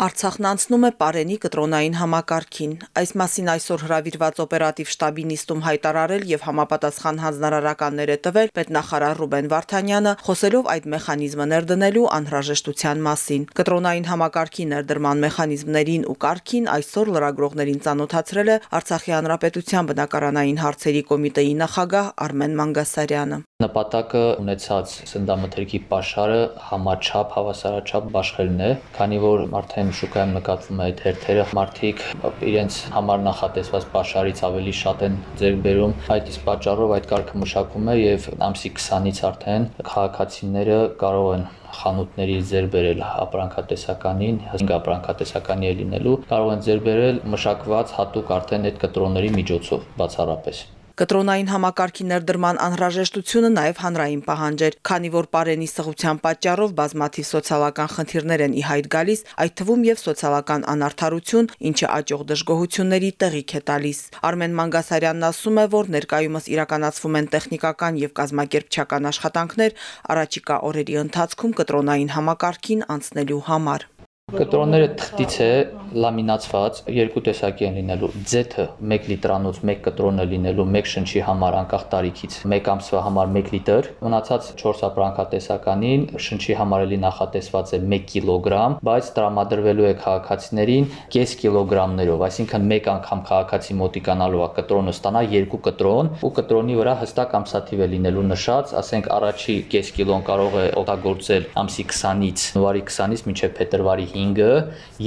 Արցախն անցնում է Պարենի կտրոնային համակարգին։ Այս մասին այսօր հրավիրված օպերատիվ շտաբի նիստում հայտարարել եւ համապատասխան հանձնարարականներ է տվել պետնախարար Ռուբեն Վարդանյանը, խոսելով այդ մեխանիզմը ներդնելու անհրաժեշտության մասին։ Կտրոնային համակարգի ներդրման մեխանիզմներին ու կարգին այսօր լրագրողներին ծանոթացրել է Արցախի հանրապետության բնակարանային հարցերի կոմիտեի նախագահ Արմեն Մանգասարյանը։ Նպատակը ունեցած սննդամթերքի pašարը համաչափ, հավասարաչափ բաշխելն է, քանի որ արդեն շուկայում նկատվում է այդ հերթերը, մարդիկ իրենց համար նախատեսված pašարից ավելի շատ են ձեռք բերում։ Այդ իսկ պատճառով այդ կարգը մշակվում է եւ ամսի 20-ից արդեն քաղաքացիները կարող են խանութների ձեր բերել ապրանքատեսականին, 5 ապրանքատեսականի է լինելու, կարող են ձեր բերել մշակված հատուկ արդեն այդ կտրոնների միջոցով բացառապես։ Կտրոնային համակարգի ներդրման անհրաժեշտությունը նաև հանրային պահանջ էր, քանի որ Պարենի սղության պատճառով բազմաթիվ սոցիալական խնդիրներ են ի հայտ գալիս, այդ թվում եւ սոցիալական անարդարություն, ինչը աճող դժգոհությունների տեղիք է տալիս։ Արմեն Մանգասարյանն ասում է, որ ներկայումս իրականացվում են տեխնիկական եւ կազմակերպչական աշխատանքներ առաջիկա օրերի ընթացքում կտրոնային համակարգին անցնելու համար։ Կտրոնները թղթից է լամինացված, երկու տեսակի են լինելու։ Z-ը 1 լիտրանոց 1 կտրոն է լինելու 1 շնչի համար անկախ տարիքից 1 ամսվա համար 1 լիտր, մնացած 4 ապրանքատեսականին շնչի համար էլի նախատեսված է 1 կիլոգրամ, բայց տրամադրվելու է քաղաքացիներին կես կիլոգրամներով, այսինքն 1 անգամ քաղաքացի մոտիկանալու է կտրոնը ստանա 2 կտրոն ու կտրոնի վրա հստակ ամսաթիվ է լինելու նշած, ասենք առաջի կես կիլոն կարող է օգտագործել ամսի 20-ից, նոյարի 20-ից մինչև փետրվարի 5-ը,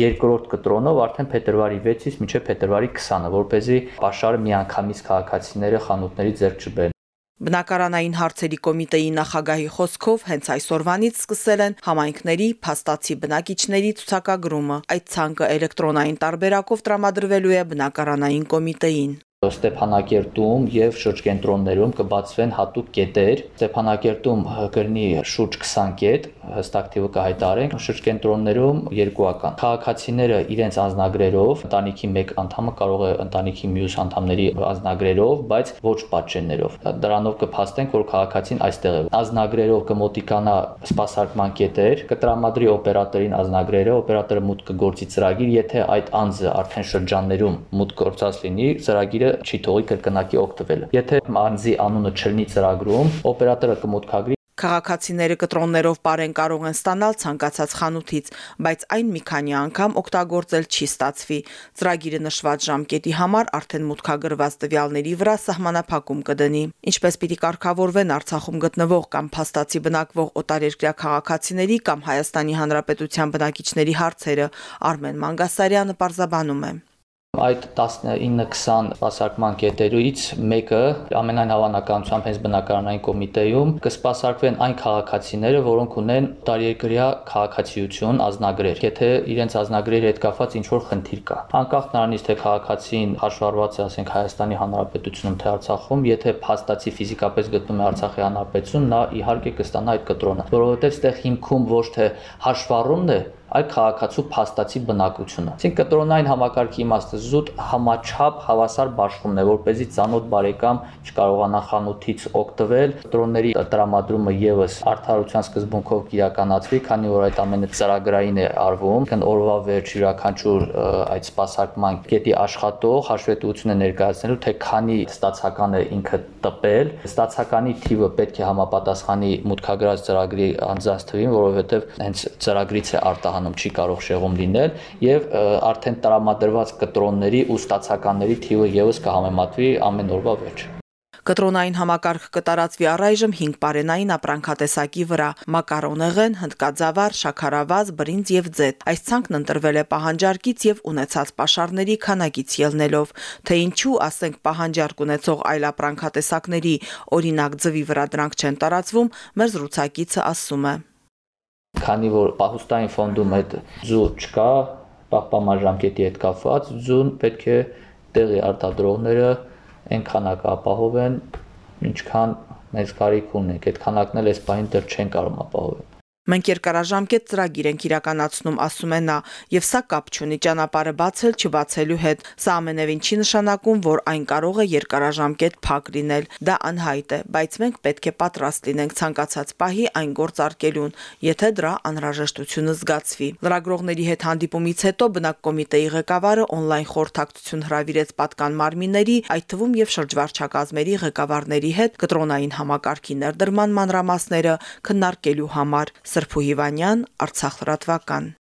երկրորդ կտրոնով արդեն փետրվարի 6-ից մինչև փետրվարի 20-ը, որ เป զի pašարը միանգամից քաղաքացիները խանութների ձեռք չբերեն։ Բնակարանային հարցերի կոմիտեի նախագահի խոսքով հենց այսօրվանից սկսել են համայնքների փաստացի բնակիչների ցուցակագրումը։ Այդ ցանկը էլեկտրոնային տարբերակով տրամադրվելու է բնակարանային կոմիտեին։ Ստեփանակերտում եւ շրջկենտրոններում կբացվեն հատուկ կետեր։ Ստեփանակերտում կլինի շուրջ 20 կետ, հստակ թիվը կհայտարենք, շրջկենտրոններում երկուական։ Քաղաքացիները իրենց անձնագրերով, ընտանիքի մեկ անդամը կարող է ընտանիքի մյուս անդամների անձնագրերով, բայց ոչ պատճեններով։ Դրանով կփաստենք, որ քաղաքացին այստեղ է։ Անձնագրերով կմոտիկանա սպասարկման կետեր, կտրամադրի օպերատորին անձնագրերը, օպերատորը մուտք կգործի ծրագիր, եթե այդ անձը արդեն շրջաններում մուտք գործած լինի, ծրագիրը չի թողի կրկնակի օգտվել։ Եթե անձի անունը չլինի ծրագրում, օպերատորը կմուտքագրի Քաղաքացիները կտրոններով բարեն կարող են ստանալ ցանկացած խանութից, բայց այն մի քանի անգամ օգտագործել չի ստացվի։ Ծրագիրը նշված ժամկետի համար արդեն մուտքագրված տվյալների վրա սահմանափակում կդնի։ Ինչպես պիտի կարգավորվեն Արցախում գտնվող կամ փաստացի բնակվող օտարերկրյա քաղաքացիների կամ Հայաստանի Հանրապետության բնակիչների հարցերը Արմեն Մանգասարյանը պարզաբանում է։ Այդ 19-20 սպասարկման կետերից մեկը ամենայն հավանականությամբ հենց բնակարանային կոմիտեում կսպասարկվեն այն քաղաքացիները, որոնք ունեն տարիերկրյա քաղաքացիություն, ազնագրեր։ Եթե իրենց ազնագրերի հետ կապված ինչ որ խնդիր կա, անկախ նրանից թե քաղաքացին հաշվառված է, ասենք Հայաստանի Հանրապետությունում թե Արցախում, եթե փաստացի ֆիզիկապես գտնում է Արցախի Հանրապետություն, նա իհարկե կստանա այդ կտրոնը, որովհետև այդտեղ հիմքում ոչ թե հաշվառումն է, այլ քաղաքացու փաստացի բնակությունը։ Այսինքն կտրոնային համակարգի իմաստը զուտ համաչափ հավասար բաշխումն է, որ เป զի ցանոթ բարեկամ չկարողանա խանութից օգտվել։ Կտրոնների տրամադրումը եւս արդարության սկզբունքով կիրականացվի, քանի որ այդ ամենը ծրագրային է արվում, քան օրվա վերջ յուրաքանչյուր այդ սպասարկման կետի աշխատող հաշվետվություն է ներկայացնելու, թե քանի ստացական է ինքը տպել, ստացականի թիվը պետք է համապատասխանի մուտքագրած ծրագրի անձանց թվին, որովհետև հենց ծրագրից է արտահանում Հայաստանում չի կարող շեղում լինել եւ արդեն տրամադրված կտրոնների ու ստացականների թիվը եւս կհամեմատվի ամեն օրվա վերջ։ Կտրոնային համակարգ կտարածվի առայժմ 5 բարենային ապրանքատեսակի վրա՝ մակարոնեղեն, հնդկաձավար, շաքարավազ, բրինձ եւ ձետ։ Այս ցանկն ընտրվել է պահանջարկից եւ ունեցած pašարների քանակից ելնելով, թե ինչու, ասենք, պահանջարկ ունեցող այլ ապրանքատեսակների, օրինակ ձվի վրա դրանք չեն տարածվում, մեր զրուցակիցը ասում է քանի որ պահուստային ֆոնդում այդ ձու չկա, պահպանման ժամկետի հետ կապված, ձուն պետք է տեղի արտադրողները այն քանակը ապահովեն, ինչքան մեծ կարիք ունենք։ Այդ քանակն էլ այս բանին դեռ չեն կարող ապահովել։ Մենք երկարաժամկետ ծրագիր ենք իրականացնում, ասում է նա, եւ սա կապ չունի ճանապարհը բացել չբացելու հետ։ Սա ամենևին չի նշանակում, որ այն կարող է երկարաժամկետ փակ լինել։ Դա անհայտ է, բայց մենք պետք է պատրաստ լինենք ցանկացած պահի այն գործարկելուն, եթե դրա անհրաժեշտությունը զգացվի։ Լրագրողների հետ հանդիպումից հետո բնակկոմիտեի ղեկավարը on-line խորհրդակցություն հրավիրեց պատկան մարմինների, այդ թվում եւ շրջվարչակազմերի ղեկավարների հետ կտրոնային համակարգի ներդրման մանրամասները քննարկելու համար։ Սրփու Հիվանյան, Արցախ լրատվական։